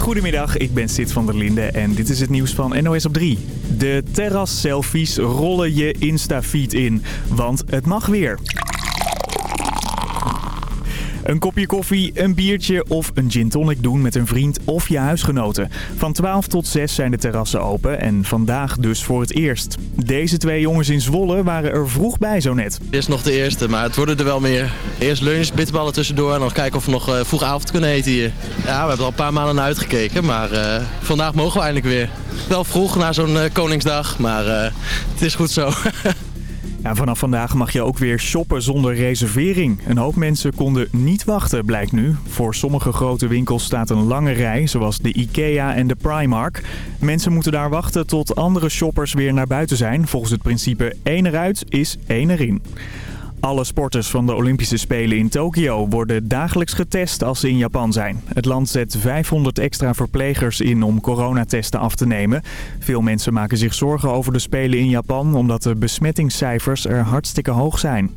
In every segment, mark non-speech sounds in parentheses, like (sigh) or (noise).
Goedemiddag, ik ben Sid van der Linde en dit is het nieuws van NOS op 3. De terras-selfies rollen je Insta-feed in, want het mag weer. Een kopje koffie, een biertje of een gin tonic doen met een vriend of je huisgenoten. Van 12 tot 6 zijn de terrassen open en vandaag dus voor het eerst. Deze twee jongens in Zwolle waren er vroeg bij zo net. Dit is nog de eerste, maar het worden er wel meer. Eerst lunch, bitterballen tussendoor en dan kijken of we nog uh, vroeg avond kunnen eten hier. Ja, we hebben er al een paar maanden naar uitgekeken, maar uh, vandaag mogen we eindelijk weer. Wel vroeg na zo'n uh, Koningsdag, maar het is goed zo. (laughs) Vanaf vandaag mag je ook weer shoppen zonder reservering. Een hoop mensen konden niet wachten, blijkt nu. Voor sommige grote winkels staat een lange rij, zoals de IKEA en de Primark. Mensen moeten daar wachten tot andere shoppers weer naar buiten zijn. Volgens het principe één eruit is één erin. Alle sporters van de Olympische Spelen in Tokio worden dagelijks getest als ze in Japan zijn. Het land zet 500 extra verplegers in om coronatesten af te nemen. Veel mensen maken zich zorgen over de Spelen in Japan omdat de besmettingscijfers er hartstikke hoog zijn.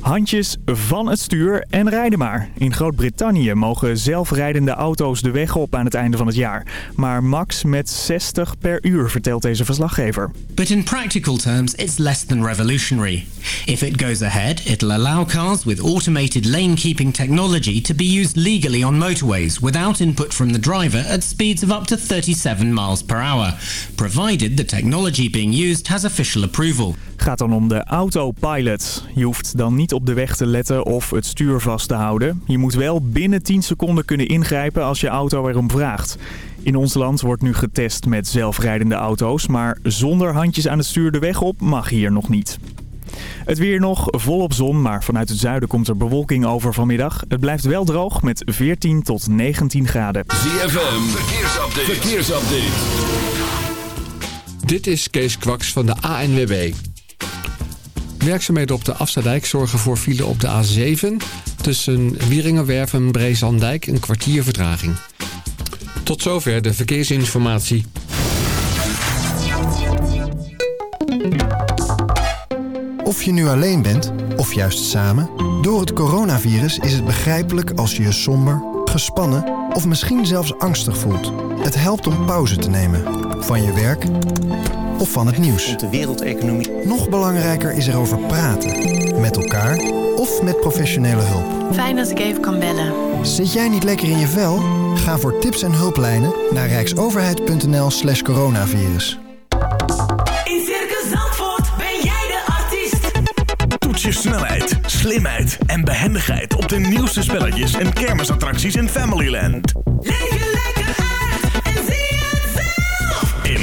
Handjes van het stuur en rijden maar. In Groot-Brittannië mogen zelfrijdende auto's de weg op aan het einde van het jaar. Maar max met 60 per uur, vertelt deze verslaggever. But in practical terms, it's less than revolutionary. If it goes ahead, it'll allow cars with automated lane-keeping technology to be used legally on motorways without input from the driver at speeds of up to 37 miles per hour, provided the technology being used has official approval. Gaat dan om de autopilot. Je hoeft dan niet op de weg te letten of het stuur vast te houden. Je moet wel binnen 10 seconden kunnen ingrijpen als je auto erom vraagt. In ons land wordt nu getest met zelfrijdende auto's, maar zonder handjes aan het stuur de weg op mag hier nog niet. Het weer nog, volop zon, maar vanuit het zuiden komt er bewolking over vanmiddag. Het blijft wel droog met 14 tot 19 graden. ZFM, verkeersupdate. verkeersupdate. Dit is Kees Kwaks van de ANWB. Werkzaamheden op de Afstadijk zorgen voor file op de A7... tussen Wieringenwerf en Breesandijk een kwartier vertraging. Tot zover de verkeersinformatie. Of je nu alleen bent, of juist samen... door het coronavirus is het begrijpelijk als je je somber, gespannen... of misschien zelfs angstig voelt. Het helpt om pauze te nemen. Van je werk of van het nieuws. De wereldeconomie. Nog belangrijker is erover praten. Met elkaar of met professionele hulp. Fijn dat ik even kan bellen. Zit jij niet lekker in je vel? Ga voor tips en hulplijnen naar rijksoverheid.nl slash coronavirus. In Circus Zandvoort ben jij de artiest. Toets je snelheid, slimheid en behendigheid op de nieuwste spelletjes en kermisattracties in Familyland.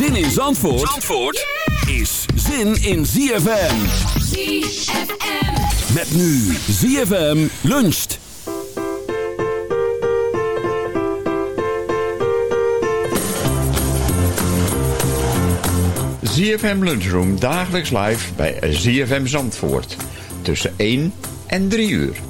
Zin in Zandvoort, Zandvoort is zin in ZFM. ZFM. Met nu ZFM luncht. ZFM Lunchroom dagelijks live bij ZFM Zandvoort. Tussen 1 en 3 uur.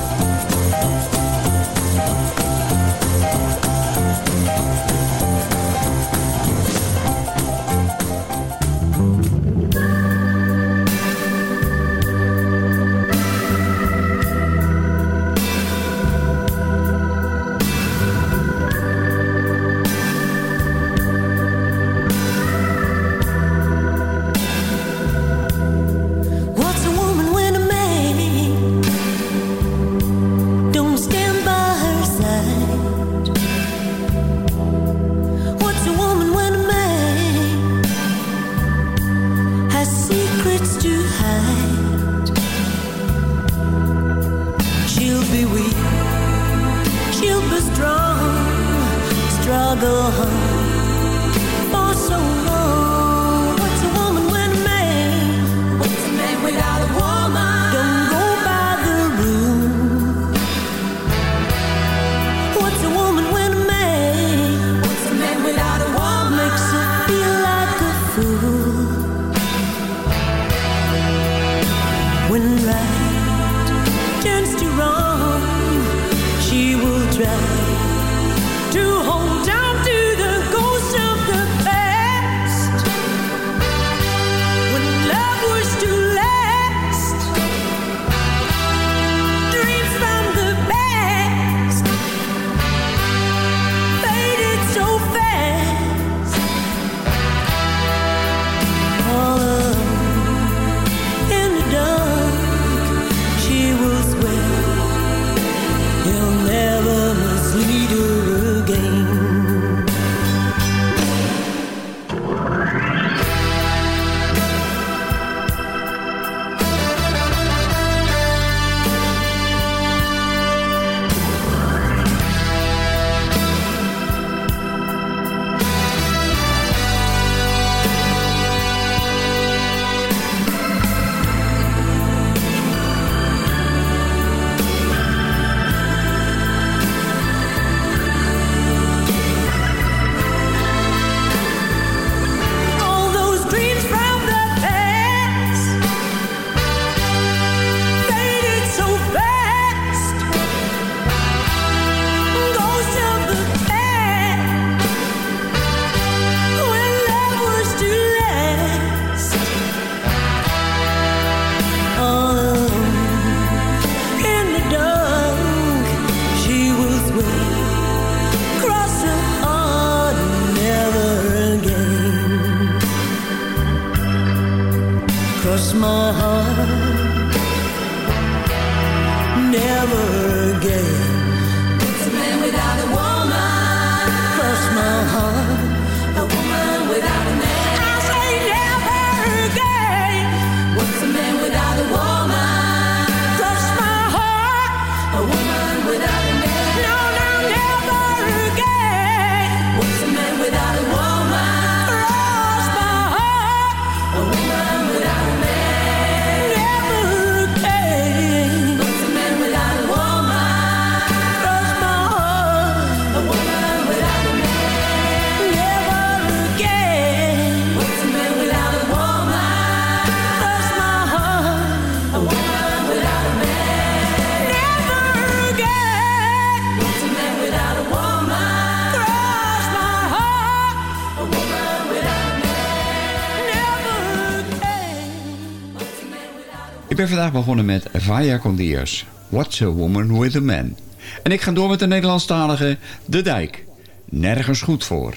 Ben vandaag begonnen met Vaya con Dios, What's a Woman with a Man. En ik ga door met de Nederlandstalige De Dijk. Nergens goed voor.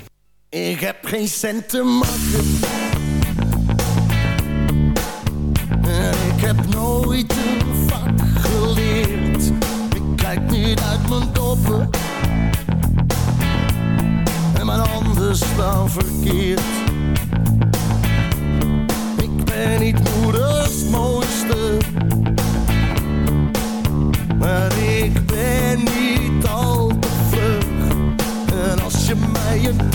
Ik heb geen cent te maken. En ik heb nooit een vak geleerd. Ik kijk niet uit mijn doppen. En mijn handen staan verkeerd. Ik ben niet moeders mooiste.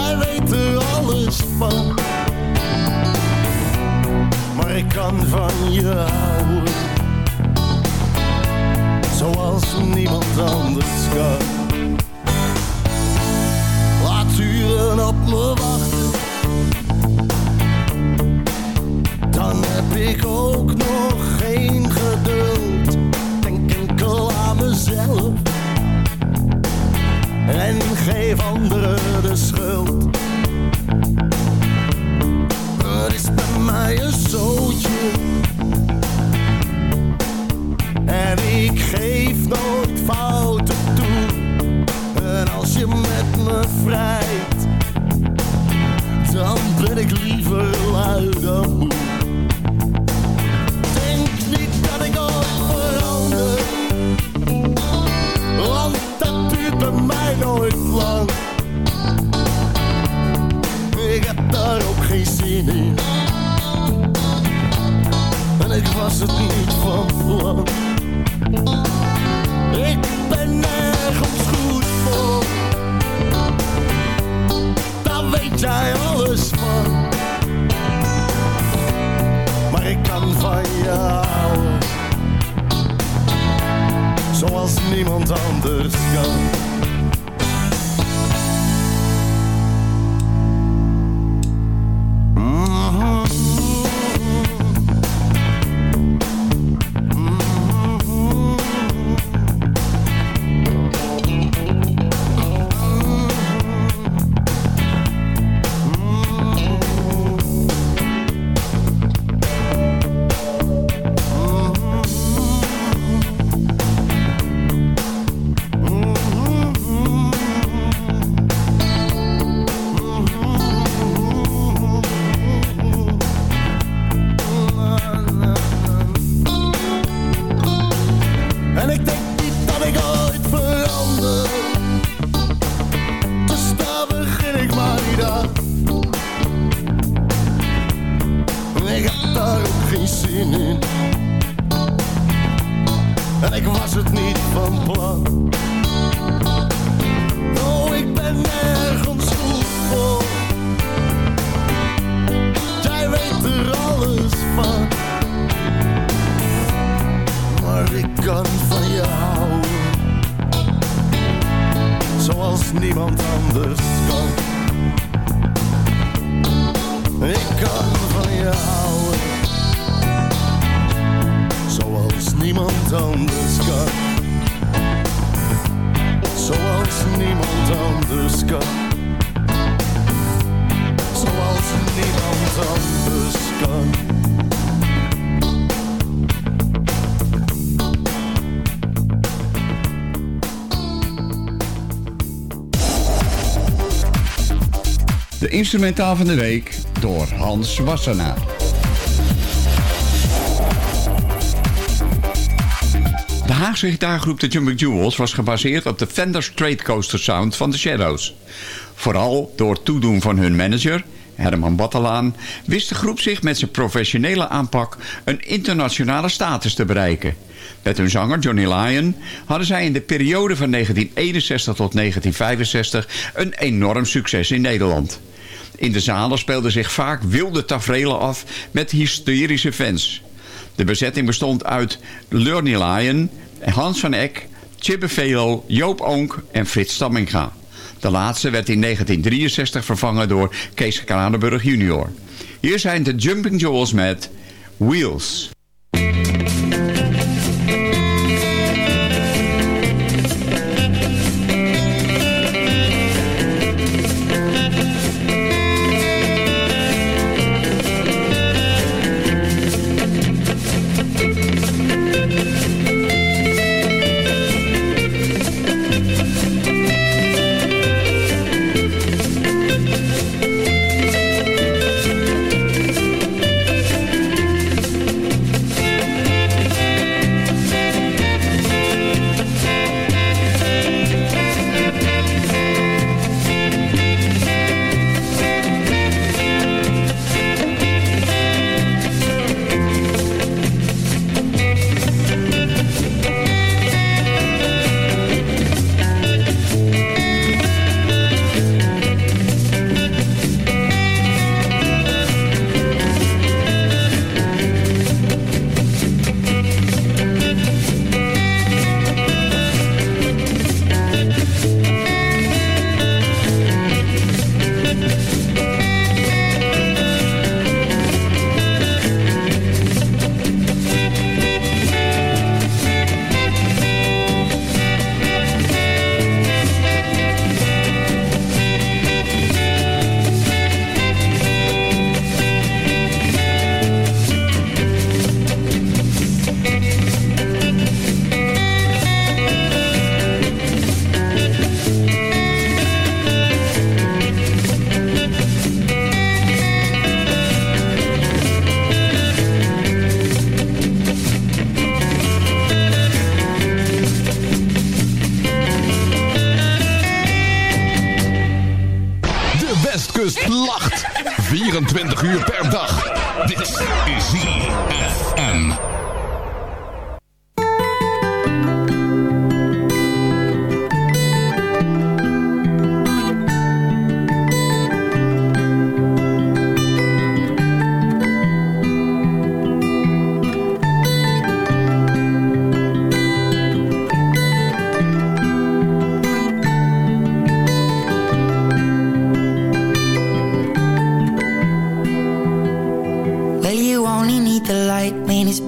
Jij weet er alles van. Maar ik kan van je houden. Zoals niemand anders kan. Laat uren op me wachten. Dan heb ik ook nog geen geduld. Denk enkel aan mezelf. En geef anderen de schuld. Het is bij mij een zootje. En ik geef nooit fouten toe. En als je met me vrijt, ik kan van je houden. Zoals niemand anders kan. Ik kan van je houden. Zoals niemand anders kan. Zoals niemand anders kan. Zoals niemand anders kan. De instrumentaal van de week door Hans Wassenaar. De Haagse gitaargroep de Jumping Jewels was gebaseerd op de Fender Straight Coaster sound van The Shadows. Vooral door toedoen van hun manager, Herman Battelaan, wist de groep zich met zijn professionele aanpak een internationale status te bereiken. Met hun zanger Johnny Lyon hadden zij in de periode van 1961 tot 1965 een enorm succes in Nederland. In de zalen speelden zich vaak wilde tafereelen af met hysterische fans. De bezetting bestond uit Lurny Lyon, Hans van Eck, Chibbe Velo, Joop Oonk en Frits Stamminga. De laatste werd in 1963 vervangen door Kees Kranenburg junior. Hier zijn de Jumping Jewels met Wheels.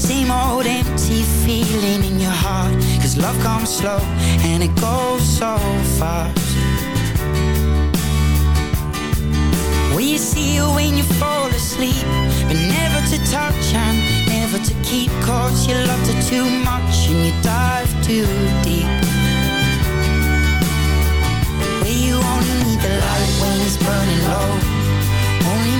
Same old empty feeling in your heart. Cause love comes slow and it goes so fast. Will you see her when you fall asleep But never to touch and never to keep. Cause you loved her too much and you dive too deep. Where you only need the light when it's burning low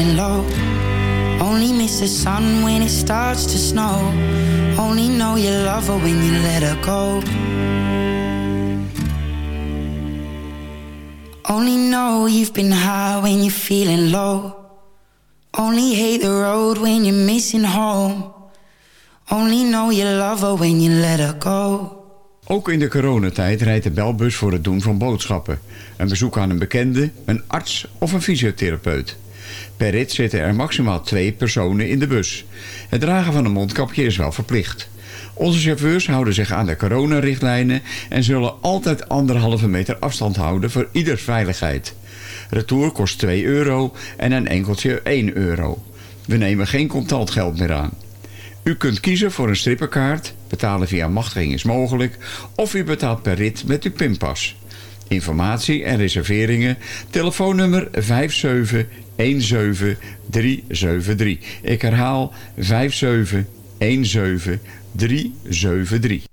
burning low Only miss the sun when it starts to snow. Only know you love her when you let her go. Only know you've been high when you're feeling low. Only hate the road when you're missing home. Only know you love her when you let her go. Ook in de coronatijd rijdt de belbus voor het doen van boodschappen. Een bezoek aan een bekende, een arts of een fysiotherapeut. Per rit zitten er maximaal twee personen in de bus. Het dragen van een mondkapje is wel verplicht. Onze chauffeurs houden zich aan de coronarichtlijnen... en zullen altijd anderhalve meter afstand houden voor ieders veiligheid. Retour kost 2 euro en een enkeltje 1 euro. We nemen geen contant geld meer aan. U kunt kiezen voor een strippenkaart, betalen via machtiging is mogelijk... of u betaalt per rit met uw pinpas. Informatie en reserveringen, telefoonnummer 5717373. Ik herhaal 5717373.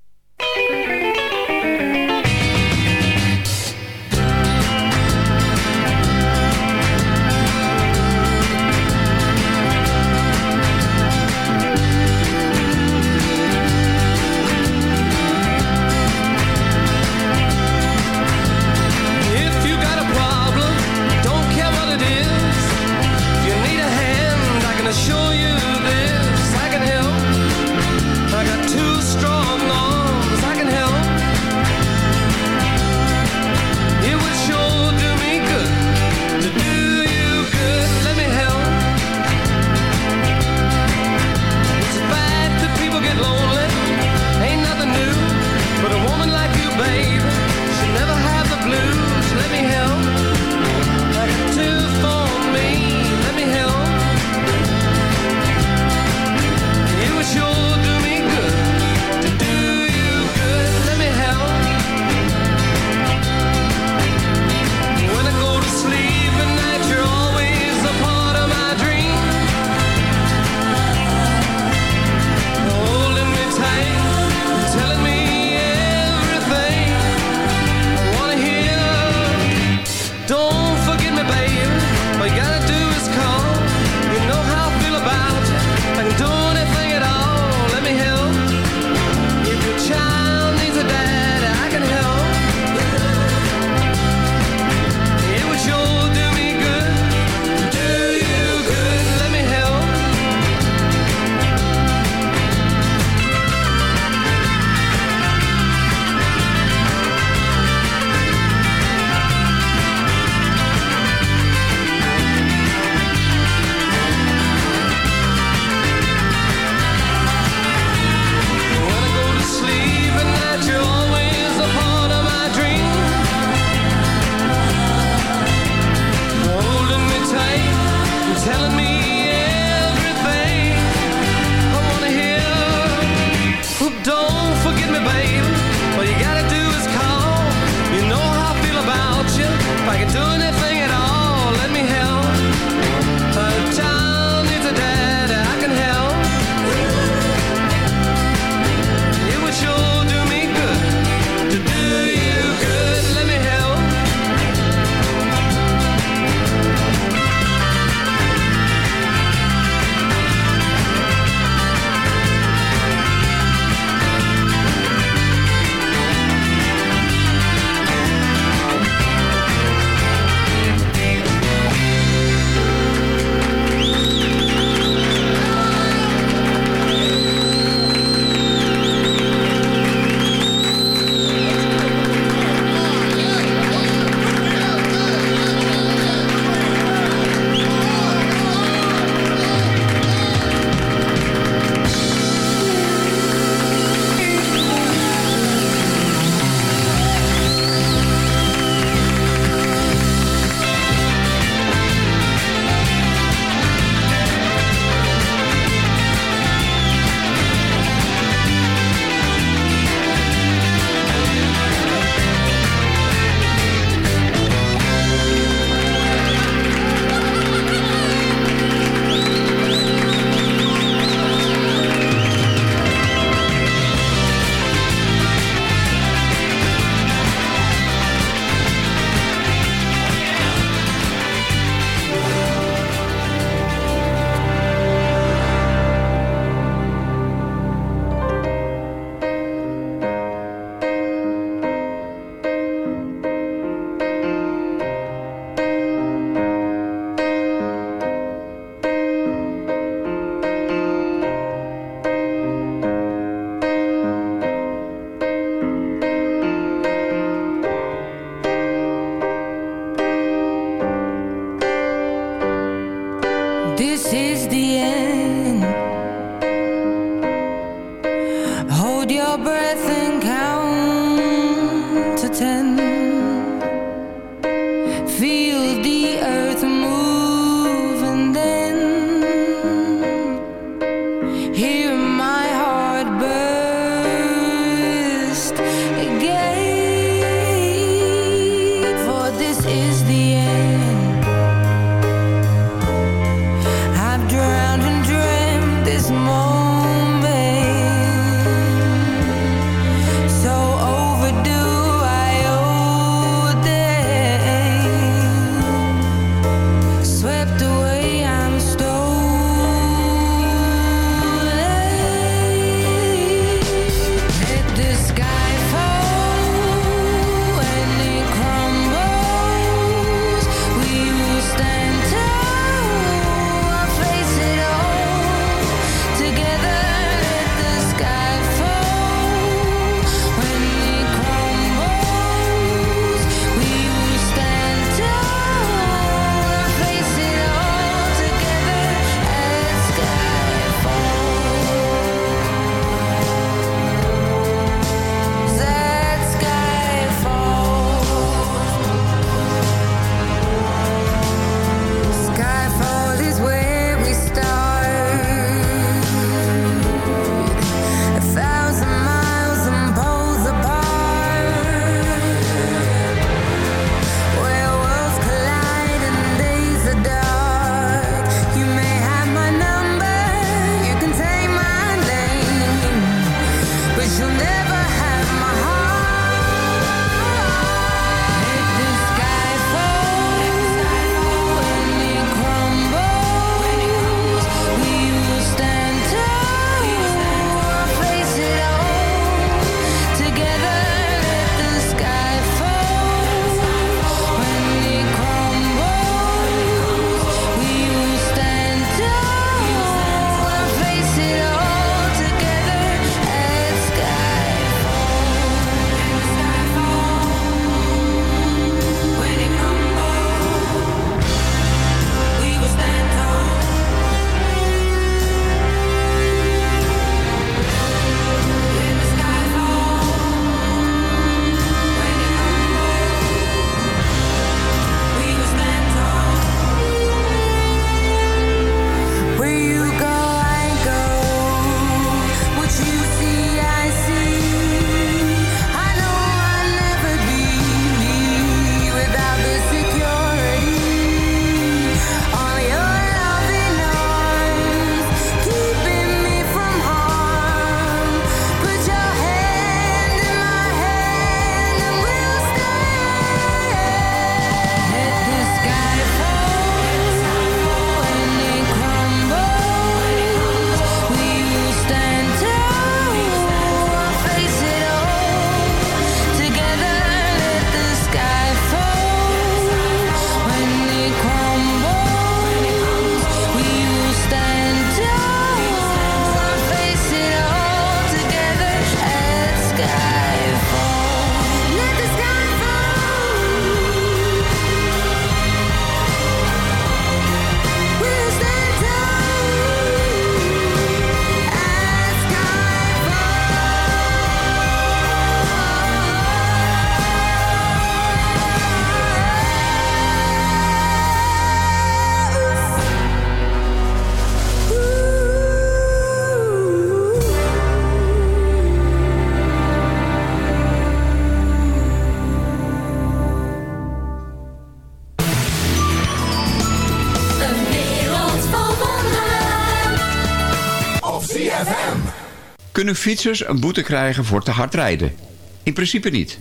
Kunnen fietsers een boete krijgen voor te hard rijden? In principe niet.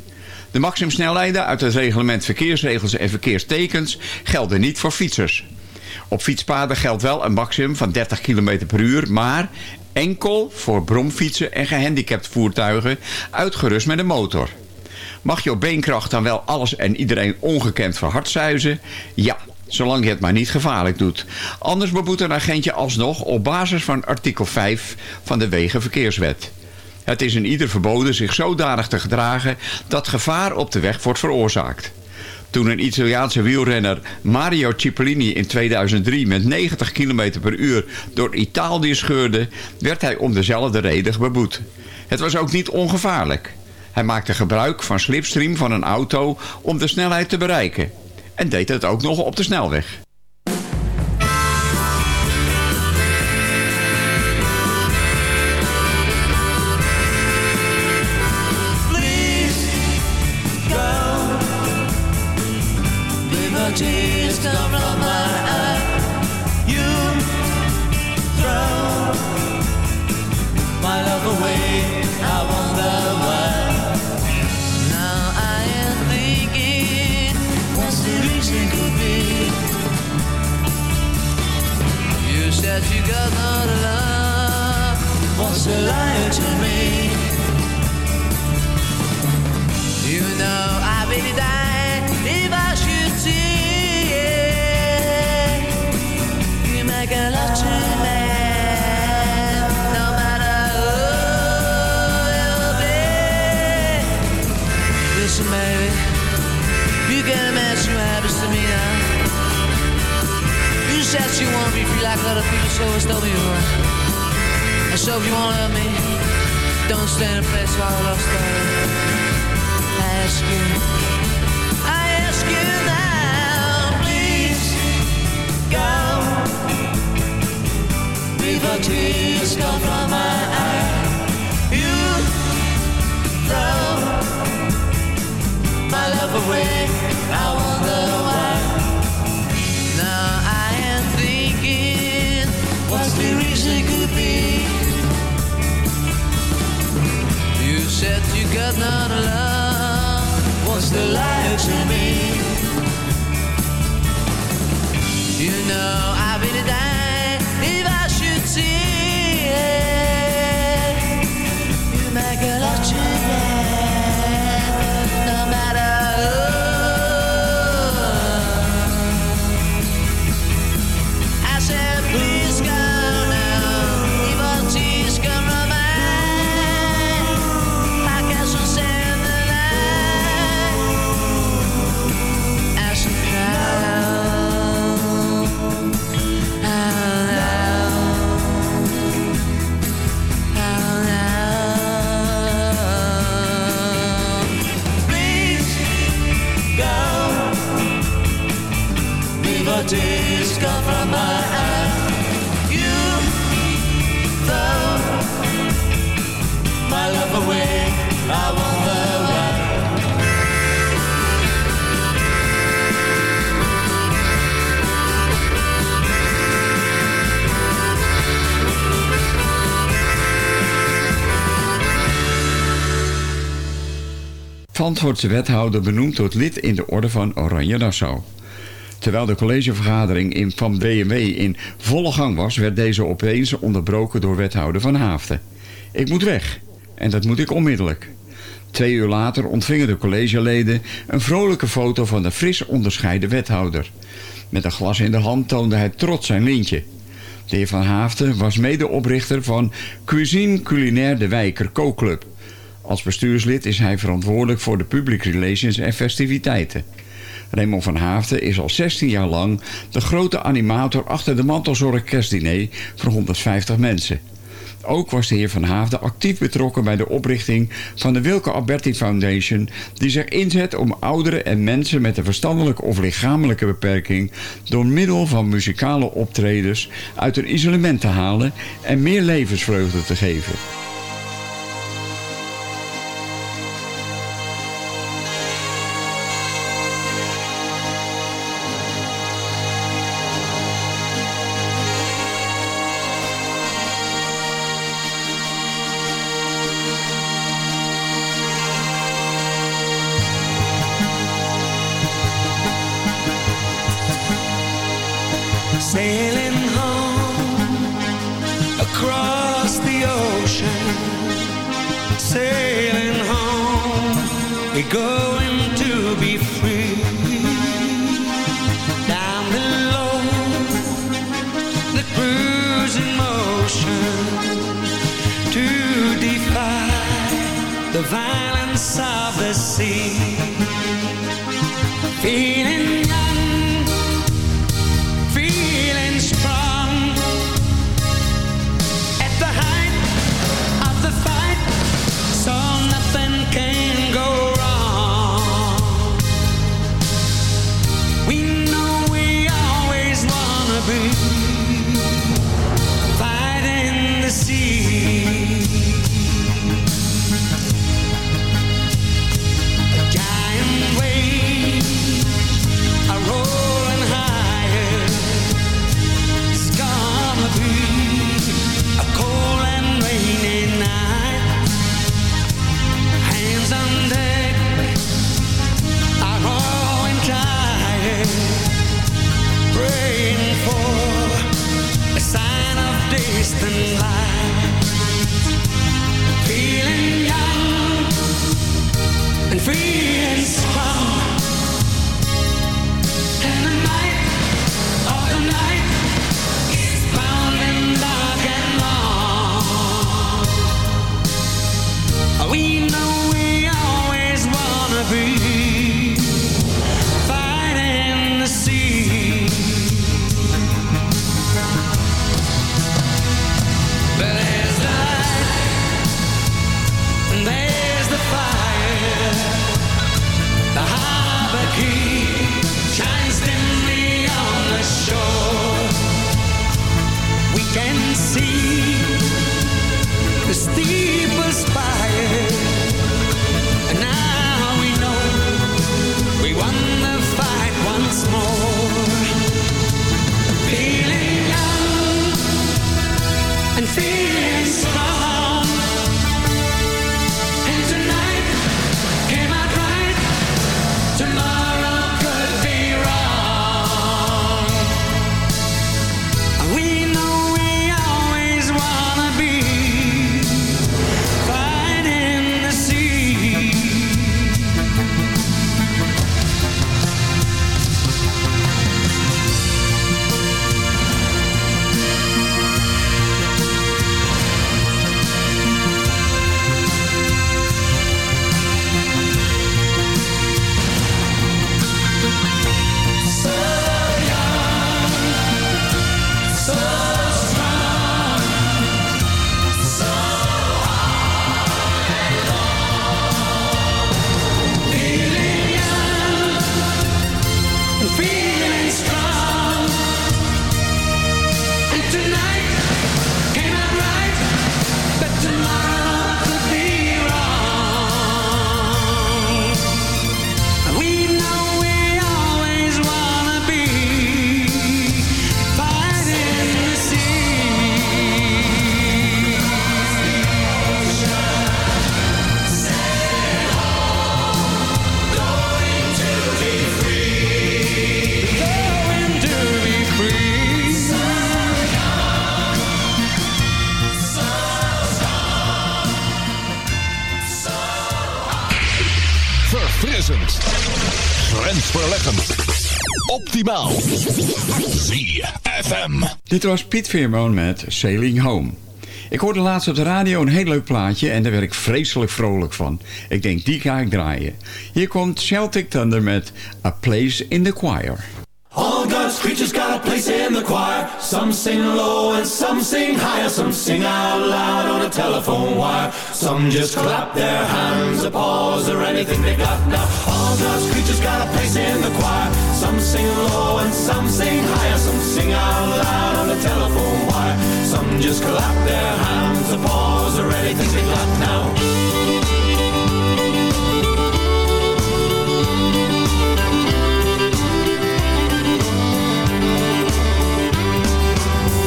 De maximumsnelheden uit het reglement verkeersregels en verkeerstekens gelden niet voor fietsers. Op fietspaden geldt wel een maximum van 30 km per uur, maar enkel voor bromfietsen en gehandicapt voertuigen uitgerust met een motor. Mag je op beenkracht dan wel alles en iedereen ongekend verhardzuizen? Ja, zolang je het maar niet gevaarlijk doet. Anders beboet een agentje alsnog op basis van artikel 5 van de Wegenverkeerswet. Het is in ieder verboden zich zodanig te gedragen dat gevaar op de weg wordt veroorzaakt. Toen een Italiaanse wielrenner Mario Cipollini in 2003 met 90 km per uur door Italië scheurde, werd hij om dezelfde reden beboet. Het was ook niet ongevaarlijk. Hij maakte gebruik van slipstream van een auto om de snelheid te bereiken. En deed het ook nog op de snelweg. A lie to me? You know I really die if I should see it. You make a lot to me, no. Listen, baby, you can imagine what happens to me now. You said you want be free like other people, so it's told me were. And so if you want to love me, don't stand in place while I lost I ask you, I ask you now, please go. Before tears come from my eyes, you throw my love away. I wonder why. Now I am thinking, what's the reason could be? Said you got not love. What's the lie to me? You know I'd really die if I should see it. You make a lot to tears come from my eyes. You throw my love away. I wonder why. Zandvoortse wethouder benoemd tot lid in de orde van Oranje Nassau. Terwijl de collegevergadering in, van BMW in volle gang was... werd deze opeens onderbroken door wethouder Van Haafden. Ik moet weg. En dat moet ik onmiddellijk. Twee uur later ontvingen de collegeleden een vrolijke foto van de fris onderscheiden wethouder. Met een glas in de hand toonde hij trots zijn lintje. De heer Van Haafden was medeoprichter van Cuisine Culinaire de Wijker Kookclub. Als bestuurslid is hij verantwoordelijk voor de public relations en festiviteiten. Raymond van Haafden is al 16 jaar lang de grote animator achter de mantelzorg voor 150 mensen. Ook was de heer Van Haafden actief betrokken bij de oprichting van de Wilke Alberti Foundation... die zich inzet om ouderen en mensen met een verstandelijke of lichamelijke beperking... door middel van muzikale optredens uit hun isolement te halen en meer levensvreugde te geven. The violence of the sea. Feeling Piet met Sailing Home. Ik hoorde laatst op de radio een heel leuk plaatje en daar werd ik vreselijk vrolijk van. Ik denk, die ga ik draaien. Hier komt Celtic Thunder met A Place in the Choir. All God's creatures got a place in the choir. Some sing low and some sing higher. Some sing out loud on a telephone wire. Some just clap their hands, applause, or anything they got now. All God's creatures got a place in the choir. Some sing low and some sing higher. Some sing out loud on the telephone wire. Some just clap their hands, applause, or anything they got now.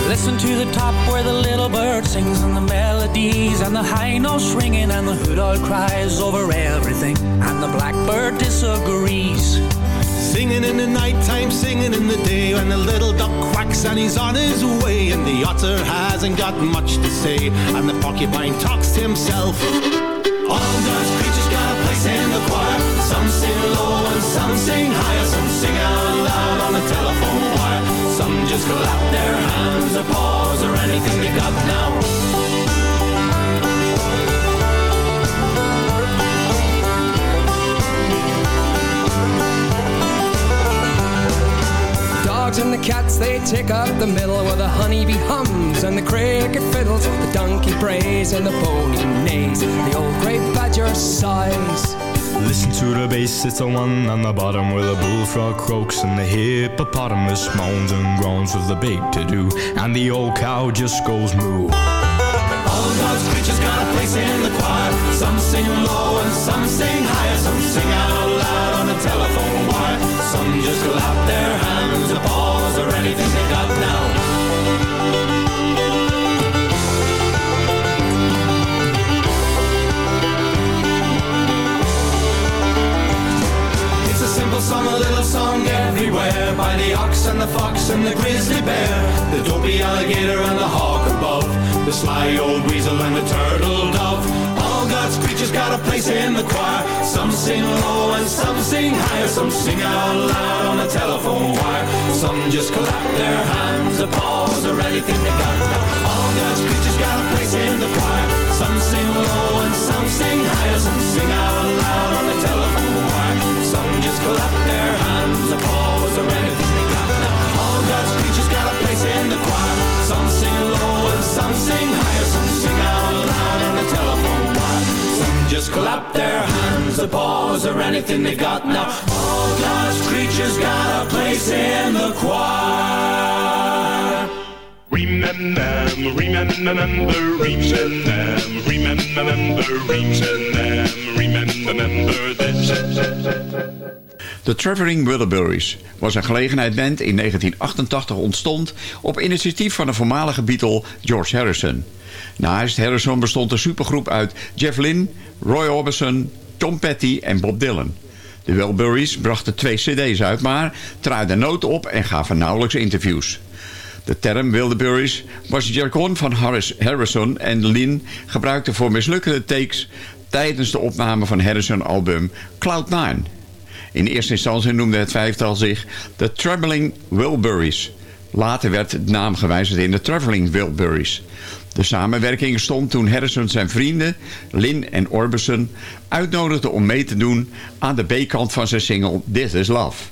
Listen to the top where the little bird sings and the melodies and the high notes ringing and the hood owl cries over everything and the blackbird disagrees. Singing in the nighttime, singing in the day. When the little duck quacks and he's on his way. And the otter hasn't got much to say. And the porcupine talks to himself. All those creatures got a place in the choir. Some sing low and some sing higher. Some sing out loud on the telephone wire. Some just clap their hands or paws Or anything they got now dogs and the cats, they take up the middle where the honeybee hums and the cricket fiddles, the donkey brays and the pony neighs, the old grey badger sighs. Listen to the bass, it's the one on the bottom where the bullfrog croaks and the hippopotamus moans and groans with the big to-do, and the old cow just goes moo. All God's creatures got a place in the choir. Some sing low and some sing higher. Some sing out loud on the telephone wire. Just clap their hands paws or anything they got now. It's a simple song, a little song everywhere by the ox and the fox and the grizzly bear, the dopey alligator and the hawk above, the sly old weasel and the turtle dove. Creatures got a place in the choir. Some sing low and some sing higher. Some sing out loud on the telephone wire. Some just clap their hands paws or anything they got. All God's creatures got a place in the choir. Some sing low and some sing higher. Some sing out loud on the telephone wire. Some just clap their hands paws or anything they got. All God's creatures got a place in the choir. Some sing low and some sing higher. Some sing just clap their hands or paws or anything they got. Now all God's creatures got a place in the choir. Remember, remember, remember, remember, remember, remember, remember this. De Traveling Wilburys was een gelegenheidsband in 1988 ontstond op initiatief van de voormalige Beatle George Harrison. Naast Harrison bestond de supergroep uit Jeff Lynne, Roy Orbison, Tom Petty en Bob Dylan. De Wilburys brachten twee cd's uit, maar traaiden nood op en gaven nauwelijks interviews. De term Wilburys was jargon van Harris, Harrison en Lynn gebruikte voor mislukkende takes tijdens de opname van Harrison album Cloud9. In eerste instantie noemde het vijftal zich de Traveling Wilburys. Later werd de naam gewijzigd in de Traveling Wilburys. De samenwerking stond toen Harrison zijn vrienden, Lynn en Orbison, uitnodigde om mee te doen aan de B-kant van zijn single This Is Love.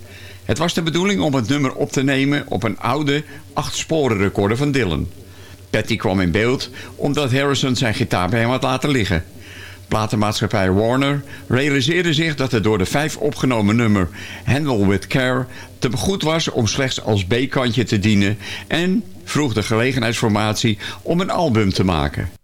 Het was de bedoeling om het nummer op te nemen op een oude, acht-sporen recorder van Dylan. Patty kwam in beeld omdat Harrison zijn gitaar bij hem had laten liggen. Platenmaatschappij Warner realiseerde zich dat het door de vijf opgenomen nummer Handle With Care te goed was om slechts als B-kantje te dienen en vroeg de gelegenheidsformatie om een album te maken.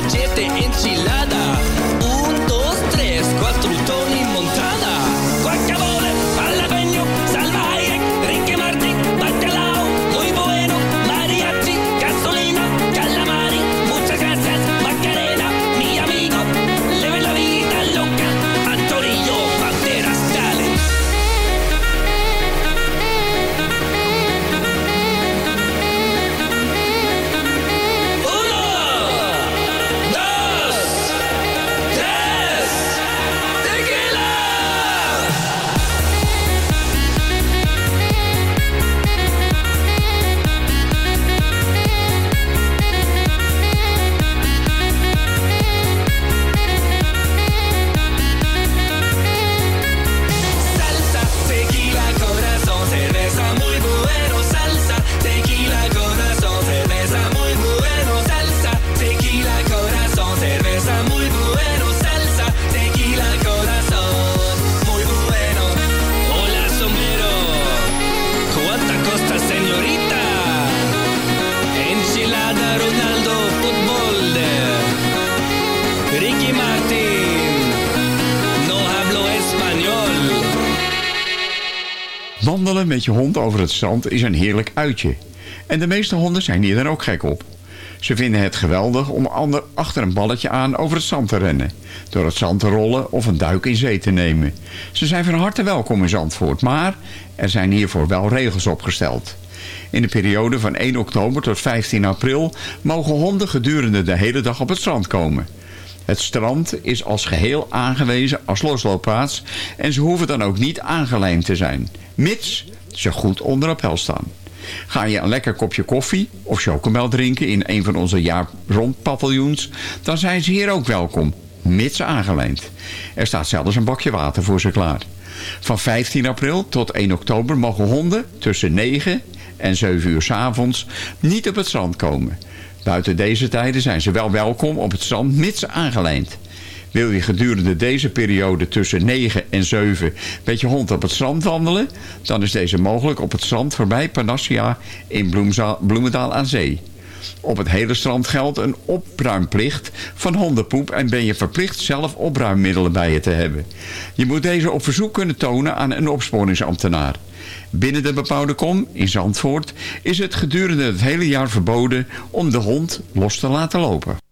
my jet, je hond over het strand is een heerlijk uitje. En de meeste honden zijn hier dan ook gek op. Ze vinden het geweldig om ander achter een balletje aan over het zand te rennen. Door het zand te rollen of een duik in zee te nemen. Ze zijn van harte welkom in Zandvoort, maar er zijn hiervoor wel regels opgesteld. In de periode van 1 oktober tot 15 april mogen honden gedurende de hele dag op het strand komen. Het strand is als geheel aangewezen als losloopplaats en ze hoeven dan ook niet aangelijnd te zijn mits ze goed onder appel staan. Ga je een lekker kopje koffie of chocomel drinken in een van onze jaar rond paviljoens, dan zijn ze hier ook welkom, mits aangelijnd. Er staat zelfs een bakje water voor ze klaar. Van 15 april tot 1 oktober mogen honden tussen 9 en 7 uur 's avonds niet op het strand komen. Buiten deze tijden zijn ze wel welkom op het strand mits aangelijnd. Wil je gedurende deze periode tussen 9 en 7 met je hond op het strand wandelen... dan is deze mogelijk op het strand voorbij Panassia in Bloemendaal aan Zee. Op het hele strand geldt een opruimplicht van hondenpoep... en ben je verplicht zelf opruimmiddelen bij je te hebben. Je moet deze op verzoek kunnen tonen aan een opsporingsambtenaar. Binnen de bebouwde kom in Zandvoort is het gedurende het hele jaar verboden om de hond los te laten lopen.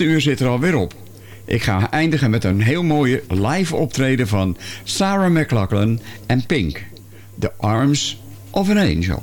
Eerste uur zit er alweer op. Ik ga eindigen met een heel mooie live optreden van Sarah McLachlan en Pink. The Arms of an Angel.